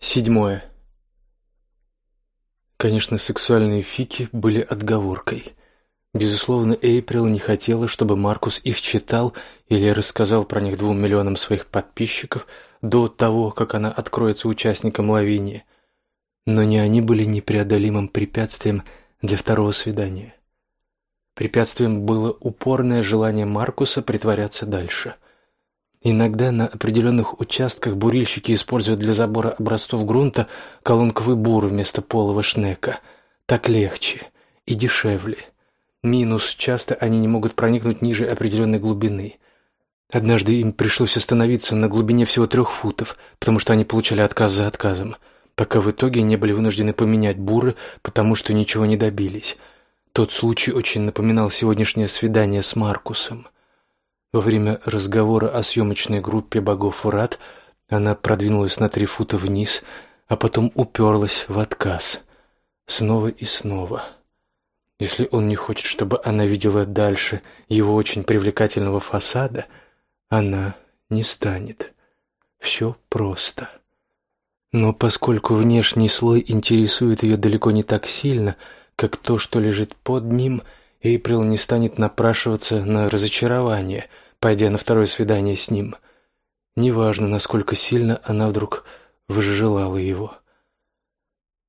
Седьмое. Конечно, сексуальные фики были отговоркой. Безусловно, Эйприл не хотела, чтобы Маркус их читал или рассказал про них двум миллионам своих подписчиков до того, как она откроется участникам Лавинии. Но не они были непреодолимым препятствием для второго свидания. Препятствием было упорное желание Маркуса притворяться дальше – Иногда на определенных участках бурильщики используют для забора образцов грунта колонковый бур вместо полого шнека. Так легче и дешевле. Минус – часто они не могут проникнуть ниже определенной глубины. Однажды им пришлось остановиться на глубине всего трех футов, потому что они получали отказ за отказом, пока в итоге не были вынуждены поменять буры, потому что ничего не добились. Тот случай очень напоминал сегодняшнее свидание с Маркусом – во время разговора о съемочной группе богов Врат она продвинулась на три фута вниз, а потом уперлась в отказ. Снова и снова. Если он не хочет, чтобы она видела дальше его очень привлекательного фасада, она не станет. Все просто. Но поскольку внешний слой интересует ее далеко не так сильно, как то, что лежит под ним – Эйприл не станет напрашиваться на разочарование, пойдя на второе свидание с ним. Неважно, насколько сильно она вдруг возжелала его.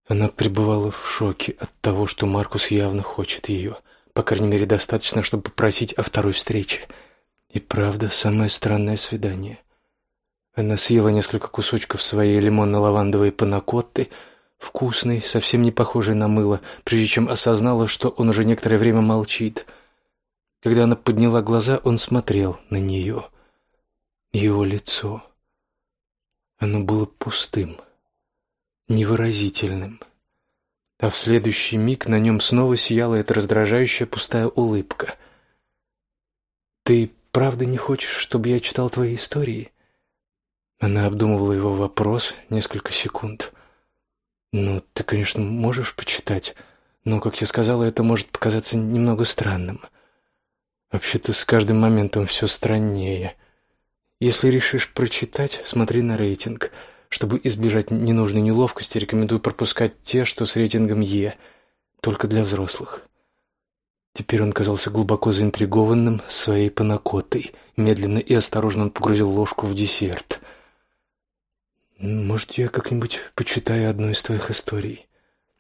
Она пребывала в шоке от того, что Маркус явно хочет ее, по крайней мере, достаточно, чтобы попросить о второй встрече. И правда, самое странное свидание. Она съела несколько кусочков своей лимонно-лавандовой панакотты — вкусный, совсем не похожий на мыло, прежде чем осознала, что он уже некоторое время молчит. Когда она подняла глаза, он смотрел на нее. Его лицо. Оно было пустым, невыразительным. А в следующий миг на нем снова сияла эта раздражающая пустая улыбка. «Ты правда не хочешь, чтобы я читал твои истории?» Она обдумывала его вопрос несколько секунд. «Ну, ты, конечно, можешь почитать, но, как я сказала, это может показаться немного странным. Вообще-то с каждым моментом все страннее. Если решишь прочитать, смотри на рейтинг. Чтобы избежать ненужной неловкости, рекомендую пропускать те, что с рейтингом Е, только для взрослых». Теперь он казался глубоко заинтригованным своей панакотой. Медленно и осторожно он погрузил ложку в десерт — может, я как-нибудь почитаю одну из твоих историй?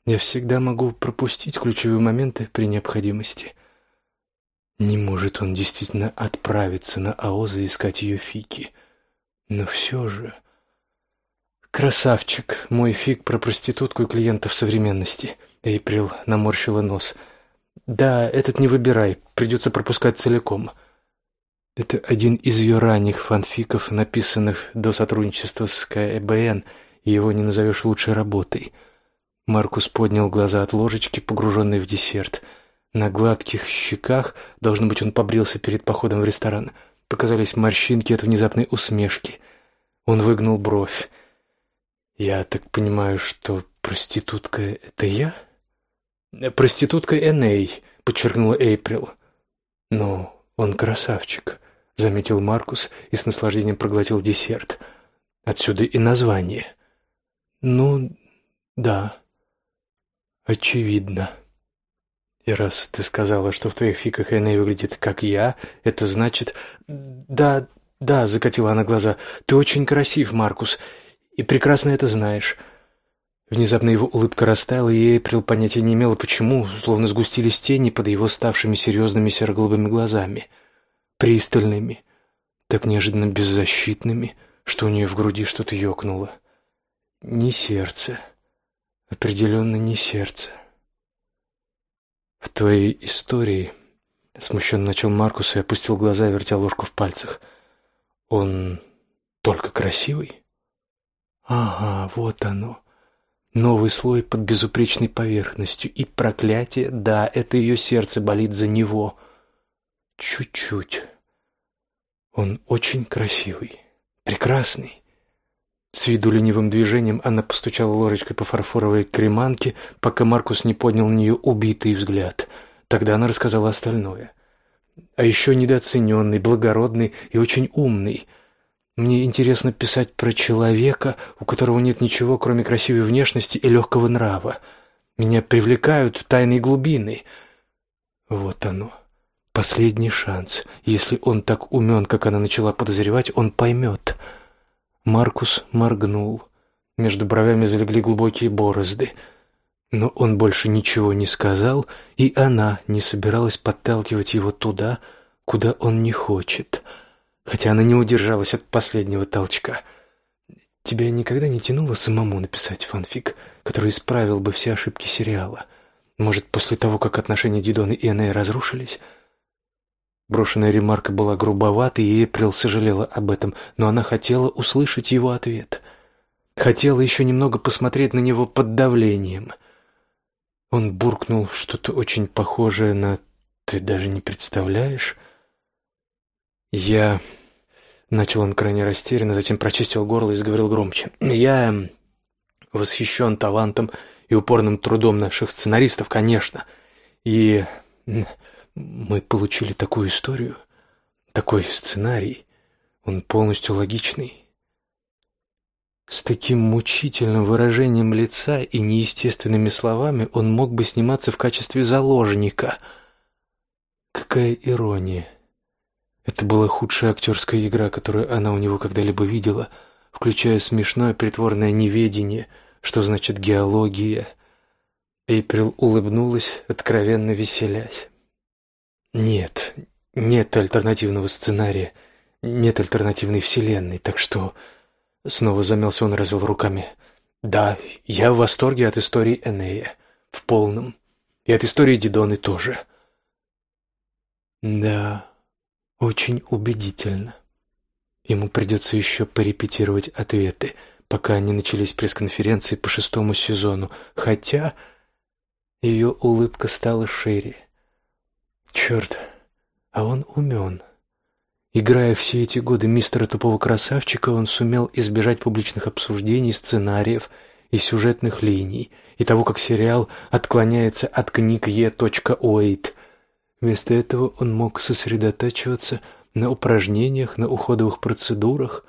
Я всегда могу пропустить ключевые моменты при необходимости. Не может он действительно отправиться на АОЗ и искать ее фики. Но все же... «Красавчик, мой фиг про проститутку и клиентов современности», — Эйприл наморщила нос. «Да, этот не выбирай, придется пропускать целиком». Это один из ее ранних фанфиков, написанных до сотрудничества с КБН, и его не назовешь лучшей работой. Маркус поднял глаза от ложечки, погруженной в десерт. На гладких щеках, должно быть, он побрился перед походом в ресторан, показались морщинки от внезапной усмешки. Он выгнул бровь. «Я так понимаю, что проститутка — это я?» «Проститутка Эней», — подчеркнула Эйприл. «Но он красавчик» заметил Маркус и с наслаждением проглотил десерт. Отсюда и название. Ну, да. Очевидно. И раз ты сказала, что в твоих фиках Эней выглядит как я, это значит... Да, да, закатила она глаза. Ты очень красив, Маркус, и прекрасно это знаешь. Внезапно его улыбка растаяла, и Эйприл понятия не имела, почему, словно сгустились тени под его ставшими серьезными серо-голубыми глазами — пристальными, так неожиданно беззащитными, что у нее в груди что-то ёкнуло. Не сердце. Определенно не сердце. В твоей истории, смущенно начал Маркус и опустил глаза, вертя ложку в пальцах. Он только красивый? Ага, вот оно. Новый слой под безупречной поверхностью. И проклятие, да, это ее сердце болит за него — Чуть-чуть. Он очень красивый, прекрасный. С виду ленивым движением она постучала ложечкой по фарфоровой креманке, пока Маркус не поднял на нее убитый взгляд. Тогда она рассказала остальное. А еще недооцененный, благородный и очень умный. Мне интересно писать про человека, у которого нет ничего, кроме красивой внешности и легкого нрава. Меня привлекают тайной глубины. Вот оно. Последний шанс. Если он так умен, как она начала подозревать, он поймет. Маркус моргнул. Между бровями залегли глубокие борозды. Но он больше ничего не сказал, и она не собиралась подталкивать его туда, куда он не хочет. Хотя она не удержалась от последнего толчка. Тебя никогда не тянуло самому написать фанфик, который исправил бы все ошибки сериала? Может, после того, как отношения Дидона и Энея разрушились? Брошенная ремарка была грубоватой, и Эприл сожалела об этом, но она хотела услышать его ответ. Хотела еще немного посмотреть на него под давлением — он буркнул что-то очень похожее на «ты даже не представляешь». «Я...» — начал он крайне растерянно, затем прочистил горло и заговорил громче. «Я восхищен талантом и упорным трудом наших сценаристов, конечно. И мы получили такую историю, такой сценарий. Он полностью логичный, с таким мучительным выражением лица и неестественными словами он мог бы сниматься в качестве заложника. Какая ирония! Это была худшая актерская игра, которую она у него когда-либо видела, включая смешное притворное неведение, что значит геология. Эйприл улыбнулась, откровенно веселясь. Нет, нет альтернативного сценария, нет альтернативной вселенной, так что Снова замялся он и развел руками. «Да, я в восторге от истории Энея. В полном. И от истории Дидоны тоже». «Да, очень убедительно. Ему придется еще порепетировать ответы, пока не начались пресс-конференции по шестому сезону, хотя ее улыбка стала шире. Черт, а он умен». Играя все эти годы мистера тупого красавчика, он сумел избежать публичных обсуждений, сценариев и сюжетных линий, и того, как сериал отклоняется от книг Е. Уэйт. Вместо этого он мог сосредотачиваться на упражнениях, на уходовых процедурах,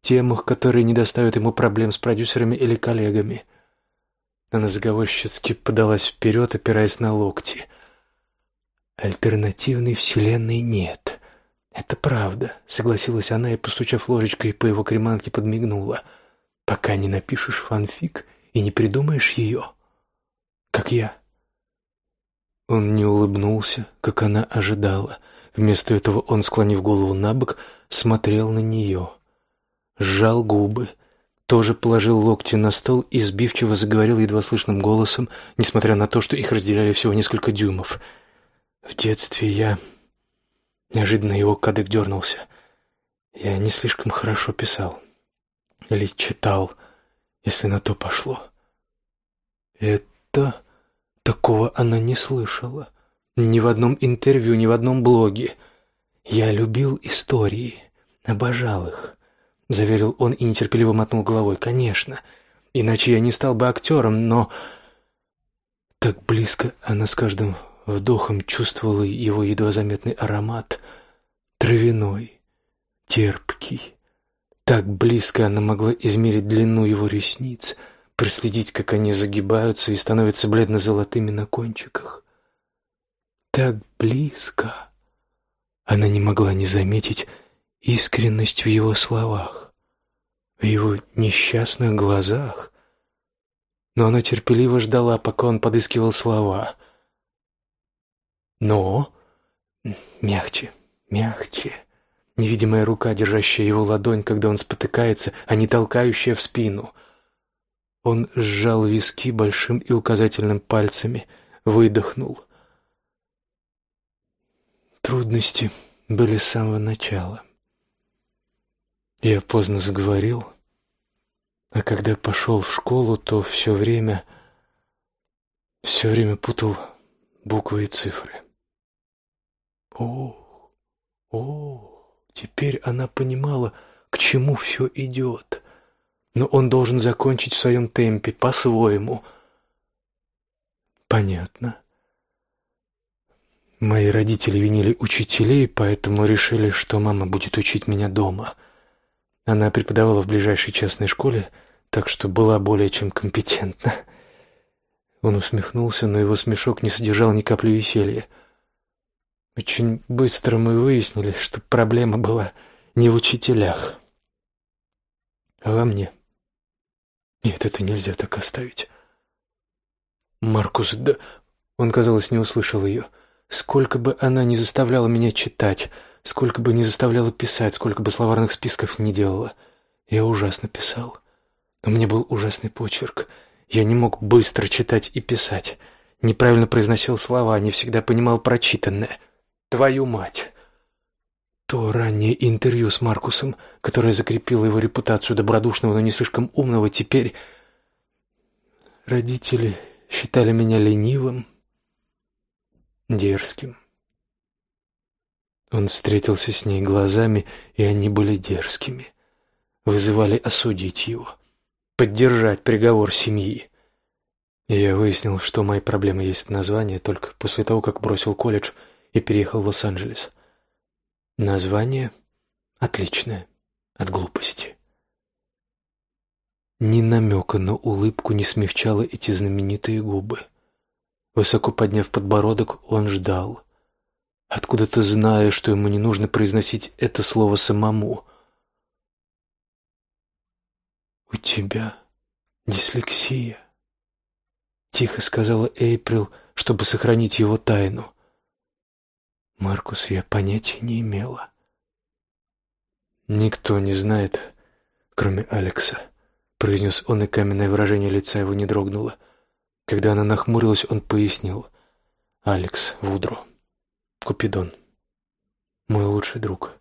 темах, которые не доставят ему проблем с продюсерами или коллегами. Она заговорщицки подалась вперед, опираясь на локти. Альтернативной вселенной нет. «Это правда», — согласилась она и, постучав ложечкой по его креманке, подмигнула. «Пока не напишешь фанфик и не придумаешь ее, как я». Он не улыбнулся, как она ожидала. Вместо этого он, склонив голову на бок, смотрел на нее. Сжал губы, тоже положил локти на стол и сбивчиво заговорил едва слышным голосом, несмотря на то, что их разделяли всего несколько дюймов. «В детстве я Неожиданно его кадык дернулся. Я не слишком хорошо писал. Или читал, если на то пошло. Это... Такого она не слышала. Ни в одном интервью, ни в одном блоге. Я любил истории, обожал их. Заверил он и нетерпеливо мотнул головой. Конечно, иначе я не стал бы актером, но... Так близко она с каждым Вдохом чувствовала его едва заметный аромат, травяной, терпкий. Так близко она могла измерить длину его ресниц, проследить, как они загибаются и становятся бледно-золотыми на кончиках. Так близко она не могла не заметить искренность в его словах, в его несчастных глазах. Но она терпеливо ждала, пока он подыскивал слова — но... Мягче, мягче. Невидимая рука, держащая его ладонь, когда он спотыкается, а не толкающая в спину. Он сжал виски большим и указательным пальцами, выдохнул. Трудности были с самого начала. Я поздно заговорил, а когда пошел в школу, то все время, все время путал буквы и цифры. Ох, ох, теперь она понимала, к чему все идет. Но он должен закончить в своем темпе, по-своему. Понятно. Мои родители винили учителей, поэтому решили, что мама будет учить меня дома. Она преподавала в ближайшей частной школе, так что была более чем компетентна. Он усмехнулся, но его смешок не содержал ни капли веселья. Очень быстро мы выяснили, что проблема была не в учителях, а во мне. Нет, это нельзя так оставить. Маркус, да... Он, казалось, не услышал ее. Сколько бы она ни заставляла меня читать, сколько бы ни заставляла писать, сколько бы словарных списков не делала, я ужасно писал. У меня был ужасный почерк. Я не мог быстро читать и писать. Неправильно произносил слова, не всегда понимал прочитанное. Твою мать! То раннее интервью с Маркусом, которое закрепило его репутацию добродушного, но не слишком умного, теперь... Родители считали меня ленивым, дерзким. Он встретился с ней глазами, и они были дерзкими. Вызывали осудить его, поддержать приговор семьи. И я выяснил, что мои проблемы есть название только после того, как бросил колледж и переехал в Лос-Анджелес. Название отличное от глупости. Ни намека на улыбку не смягчало эти знаменитые губы. Высоко подняв подбородок, он ждал. Откуда-то зная, что ему не нужно произносить это слово самому. «У тебя дислексия», — тихо сказала Эйприл, чтобы сохранить его тайну. Маркус, я понятия не имела. Никто не знает, кроме Алекса, произнес он, и каменное выражение лица его не дрогнуло. Когда она нахмурилась, он пояснил: Алекс Вудро, Купидон, мой лучший друг.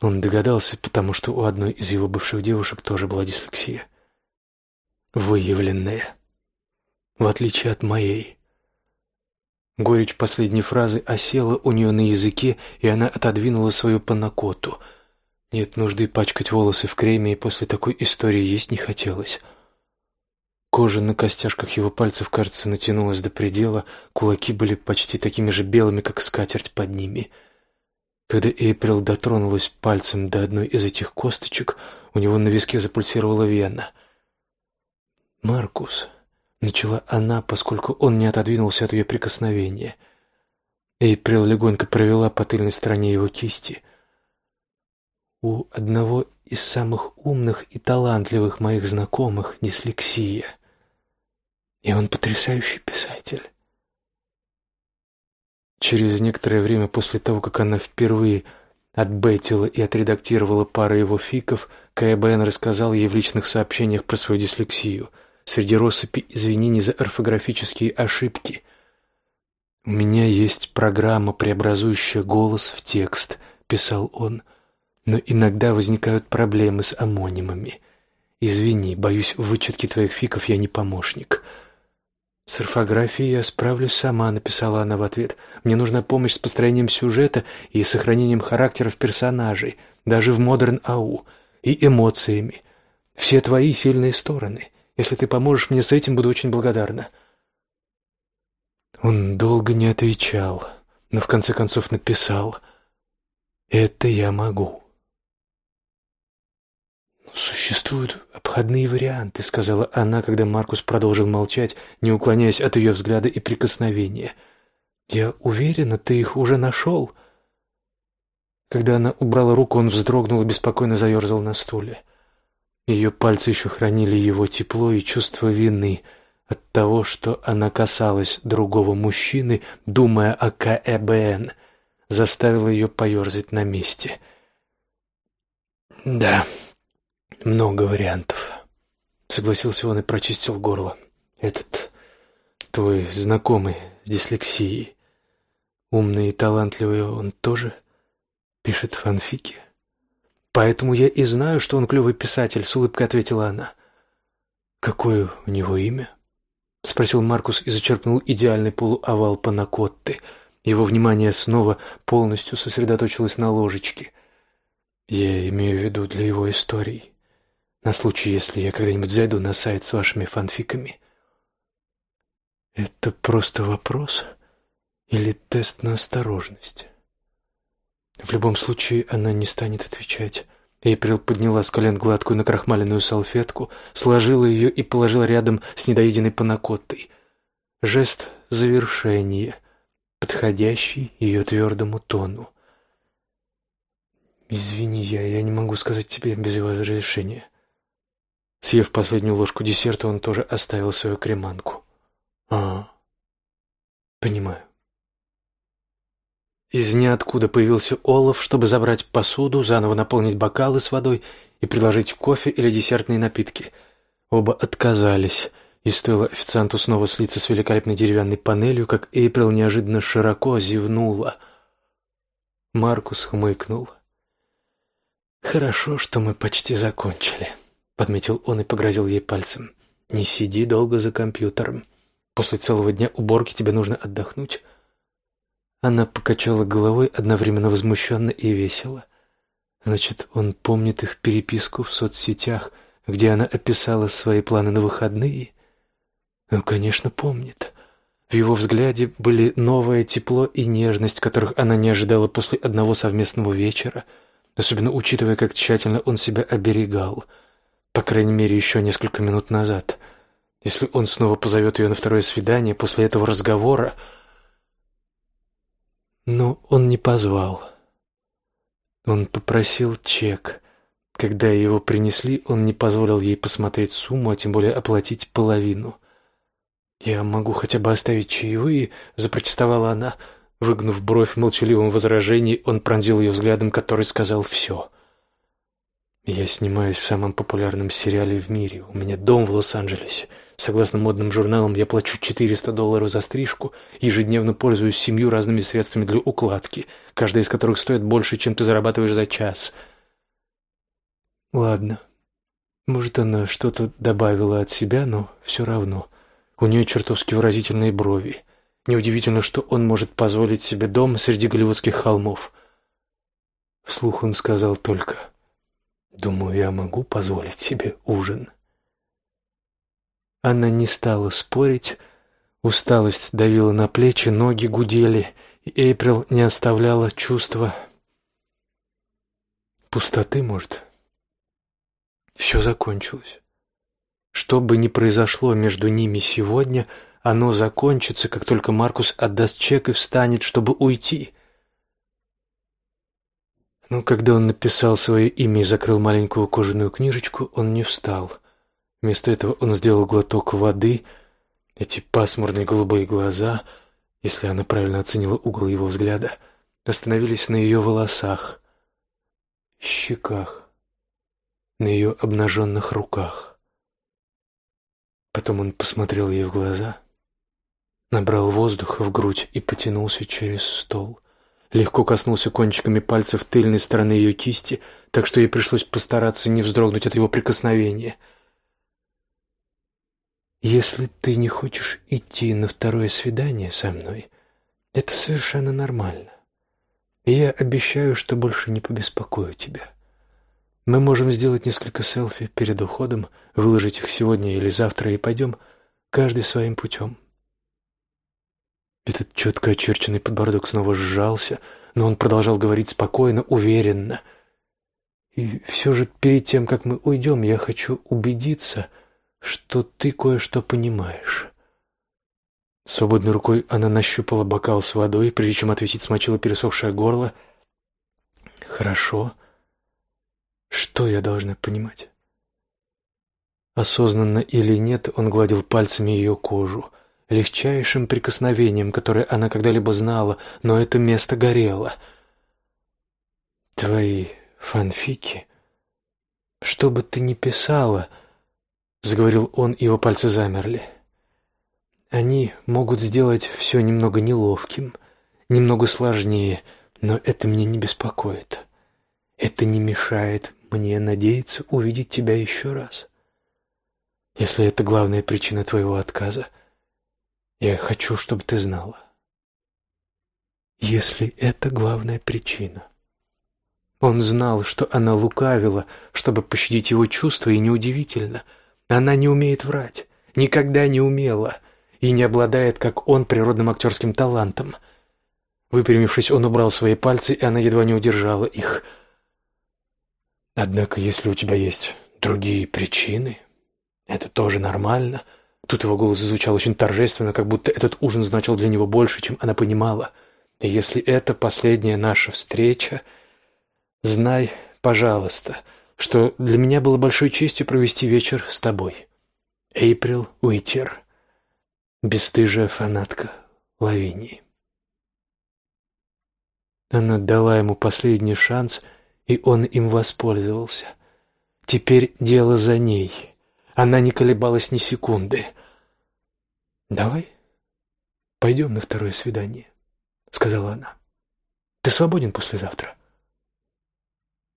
Он догадался, потому что у одной из его бывших девушек тоже была дислексия, выявленная, в отличие от моей. Горечь последней фразы осела у нее на языке, и она отодвинула свою панакоту. Нет нужды пачкать волосы в креме, и после такой истории есть не хотелось. Кожа на костяшках его пальцев, кажется, натянулась до предела, кулаки были почти такими же белыми, как скатерть под ними. Когда Эйприл дотронулась пальцем до одной из этих косточек, у него на виске запульсировала вена. «Маркус», Начала она, поскольку он не отодвинулся от ее прикосновения. Эйприл легонько провела по тыльной стороне его кисти. У одного из самых умных и талантливых моих знакомых дислексия. И он потрясающий писатель. Через некоторое время после того, как она впервые отбетила и отредактировала пару его фиков, КБН рассказал ей в личных сообщениях про свою дислексию — среди россыпи извинений за орфографические ошибки. «У меня есть программа, преобразующая голос в текст», — писал он, «но иногда возникают проблемы с амонимами. Извини, боюсь, в вычетке твоих фиков я не помощник». «С орфографией я справлюсь сама», — написала она в ответ. «Мне нужна помощь с построением сюжета и сохранением характеров персонажей, даже в модерн ау, и эмоциями. Все твои сильные стороны. Если ты поможешь мне с этим, буду очень благодарна». Он долго не отвечал, но в конце концов написал «Это я могу». «Существуют обходные варианты», — сказала она, когда Маркус продолжил молчать, не уклоняясь от ее взгляда и прикосновения. «Я уверена, ты их уже нашел». Когда она убрала руку, он вздрогнул и беспокойно заерзал на стуле. Ее пальцы еще хранили его тепло и чувство вины от того, что она касалась другого мужчины, думая о КЭБН, заставило ее поерзать на месте. «Да, много вариантов», — согласился он и прочистил горло. «Этот твой знакомый с дислексией, умный и талантливый, он тоже пишет фанфики?» Поэтому я и знаю, что он клевый писатель, с улыбкой ответила она. Какое у него имя? спросил Маркус и зачерпнул идеальный полуовал панакотты. Его внимание снова полностью сосредоточилось на ложечке. Я имею в виду для его историй. На случай, если я когда-нибудь зайду на сайт с вашими фанфиками. Это просто вопрос или тест на осторожность? В любом случае она не станет отвечать Эйприл подняла с колен гладкую накрахмаленную салфетку, сложила ее и положила рядом с недоеденной панакоттой. Жест завершения, подходящий ее твердому тону. «Извини, я, я не могу сказать тебе без его разрешения». Съев последнюю ложку десерта, он тоже оставил свою креманку. «А, понимаю». Из ниоткуда появился Олаф, чтобы забрать посуду, заново наполнить бокалы с водой и предложить кофе или десертные напитки. Оба отказались, и стоило официанту снова слиться с великолепной деревянной панелью, как Эйприл неожиданно широко зевнула. Маркус хмыкнул. «Хорошо, что мы почти закончили», — подметил он и погрозил ей пальцем. «Не сиди долго за компьютером. После целого дня уборки тебе нужно отдохнуть». Она покачала головой одновременно возмущенно и весело. Значит, он помнит их переписку в соцсетях, где она описала свои планы на выходные? Ну, конечно, помнит. В его взгляде были новое тепло и нежность, которых она не ожидала после одного совместного вечера, особенно учитывая, как тщательно он себя оберегал, по крайней мере, еще несколько минут назад. Если он снова позовет ее на второе свидание после этого разговора, но он не позвал. Он попросил чек. Когда его принесли, он не позволил ей посмотреть сумму, а тем более оплатить половину. «Я могу хотя бы оставить чаевые?» — запротестовала она. Выгнув бровь в молчаливом возражении, он пронзил ее взглядом, который сказал «все». «Я снимаюсь в самом популярном сериале в мире. У меня дом в Лос-Анджелесе. Согласно модным журналам, я плачу 400 долларов за стрижку, ежедневно пользуюсь семью разными средствами для укладки, каждая из которых стоит больше, чем ты зарабатываешь за час. Ладно. Может, она что-то добавила от себя, но все равно. У нее чертовски выразительные брови. Неудивительно, что он может позволить себе дом среди голливудских холмов. Вслух он сказал только «Думаю, я могу позволить себе ужин». Она не стала спорить, усталость давила на плечи, ноги гудели, и Эйприл не оставляла чувства пустоты, может. Все закончилось. Что бы ни произошло между ними сегодня, оно закончится, как только Маркус отдаст чек и встанет, чтобы уйти. Но когда он написал свое имя и закрыл маленькую кожаную книжечку, он не встал. Вместо этого он сделал глоток воды. Эти пасмурные голубые глаза, если она правильно оценила угол его взгляда, остановились на ее волосах, щеках, на ее обнаженных руках. Потом он посмотрел ей в глаза, набрал воздух в грудь и потянулся через стол. Легко коснулся кончиками пальцев тыльной стороны ее кисти, так что ей пришлось постараться не вздрогнуть от его прикосновения — если ты не хочешь идти на второе свидание со мной, это совершенно нормально. И я обещаю, что больше не побеспокою тебя. Мы можем сделать несколько селфи перед уходом, выложить их сегодня или завтра и пойдем каждый своим путем. Этот четко очерченный подбородок снова сжался, но он продолжал говорить спокойно, уверенно. И все же перед тем, как мы уйдем, я хочу убедиться — что ты кое-что понимаешь. Свободной рукой она нащупала бокал с водой, прежде чем ответить, смочила пересохшее горло. Хорошо. Что я должна понимать? Осознанно или нет, он гладил пальцами ее кожу, легчайшим прикосновением, которое она когда-либо знала, но это место горело. Твои фанфики, что бы ты ни писала, —— заговорил он, и его пальцы замерли. «Они могут сделать все немного неловким, немного сложнее, но это меня не беспокоит. Это не мешает мне надеяться увидеть тебя еще раз. Если это главная причина твоего отказа, я хочу, чтобы ты знала. Если это главная причина». Он знал, что она лукавила, чтобы пощадить его чувства, и неудивительно — она не умеет врать, никогда не умела и не обладает, как он, природным актерским талантом. Выпрямившись, он убрал свои пальцы, и она едва не удержала их. Однако, если у тебя есть другие причины, это тоже нормально. Тут его голос звучал очень торжественно, как будто этот ужин значил для него больше, чем она понимала. И если это последняя наша встреча, знай, пожалуйста, что для меня было большой честью провести вечер с тобой. Эйприл Уитер, бесстыжая фанатка Лавинии. Она дала ему последний шанс, и он им воспользовался. Теперь дело за ней. Она не колебалась ни секунды. «Давай пойдем на второе свидание», — сказала она. «Ты свободен послезавтра?»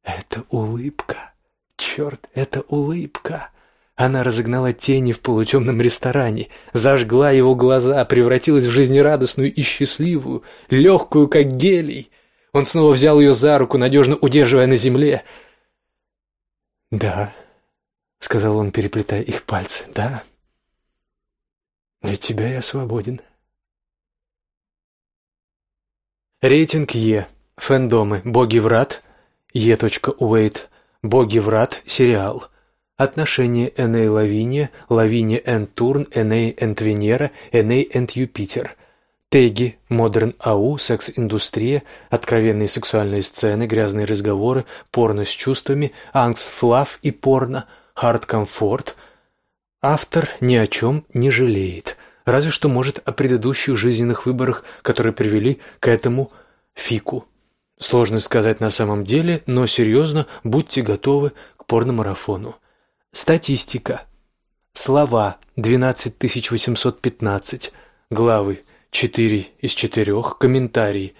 Это улыбка. Черт, это улыбка. Она разогнала тени в полутемном ресторане, зажгла его глаза, превратилась в жизнерадостную и счастливую, легкую, как гелий. Он снова взял ее за руку, надежно удерживая на земле. «Да», — сказал он, переплетая их пальцы, — «да, для тебя я свободен». Рейтинг Е. Фэндомы. Боги врат. Е. Боги врат. Сериал. Отношения Эней Лавиния, Лавиния энд Турн, Эней энд Венера, Эней энд Юпитер. Теги, modern AU, секс-индустрия, откровенные сексуальные сцены, грязные разговоры, порно с чувствами, ангст, fluff и порно, hurt/comfort. Автор ни о чем не жалеет, разве что может о предыдущих жизненных выборах, которые привели к этому фику. Сложно сказать на самом деле, но серьезно, будьте готовы к порномарафону. Статистика. Слова 12815. Главы 4 из 4. Комментарии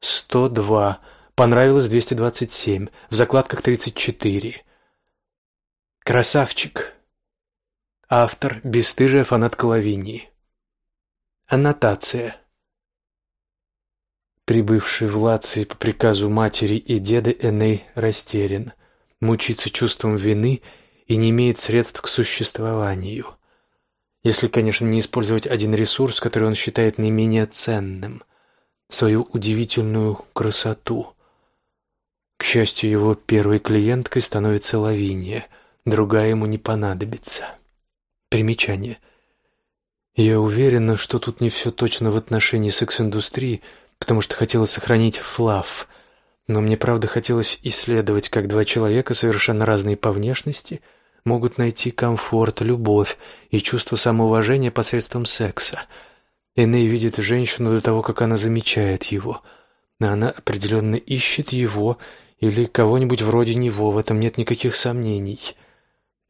102. Понравилось 227. В закладках 34. Красавчик. Автор – бесстыжая фанатка Лавинии. Аннотация. Прибывший в Лации по приказу матери и деда Эней растерян, мучится чувством вины – и не имеет средств к существованию. Если, конечно, не использовать один ресурс, который он считает наименее ценным – свою удивительную красоту. К счастью, его первой клиенткой становится Лавиния, другая ему не понадобится. Примечание. Я уверена, что тут не все точно в отношении секс-индустрии, потому что хотела сохранить флав, но мне правда хотелось исследовать, как два человека, совершенно разные по внешности – могут найти комфорт, любовь и чувство самоуважения посредством секса. Эней видит женщину до того, как она замечает его. Но она определенно ищет его или кого-нибудь вроде него, в этом нет никаких сомнений.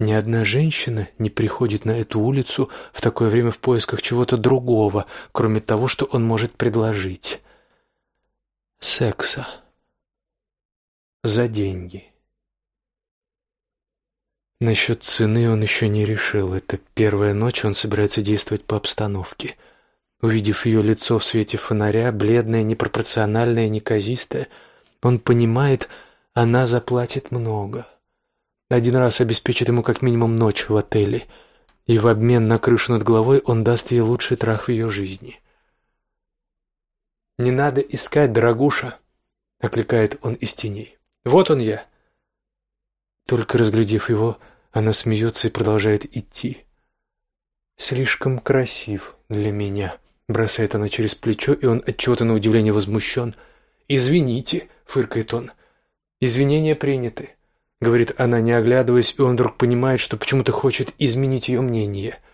Ни одна женщина не приходит на эту улицу в такое время в поисках чего-то другого, кроме того, что он может предложить. Секса. За деньги. Насчет цены он еще не решил. Это первая ночь, он собирается действовать по обстановке. Увидев ее лицо в свете фонаря, бледное, непропорциональное, неказистое, он понимает, она заплатит много. Один раз обеспечит ему как минимум ночь в отеле, и в обмен на крышу над головой он даст ей лучший трах в ее жизни. «Не надо искать, дорогуша!» — окликает он из теней. «Вот он я!» Только разглядев его, она смеется и продолжает идти. «Слишком красив для меня», — бросает она через плечо, и он отчего-то на удивление возмущен. «Извините», — фыркает он. «Извинения приняты», — говорит она, не оглядываясь, и он вдруг понимает, что почему-то хочет изменить ее мнение —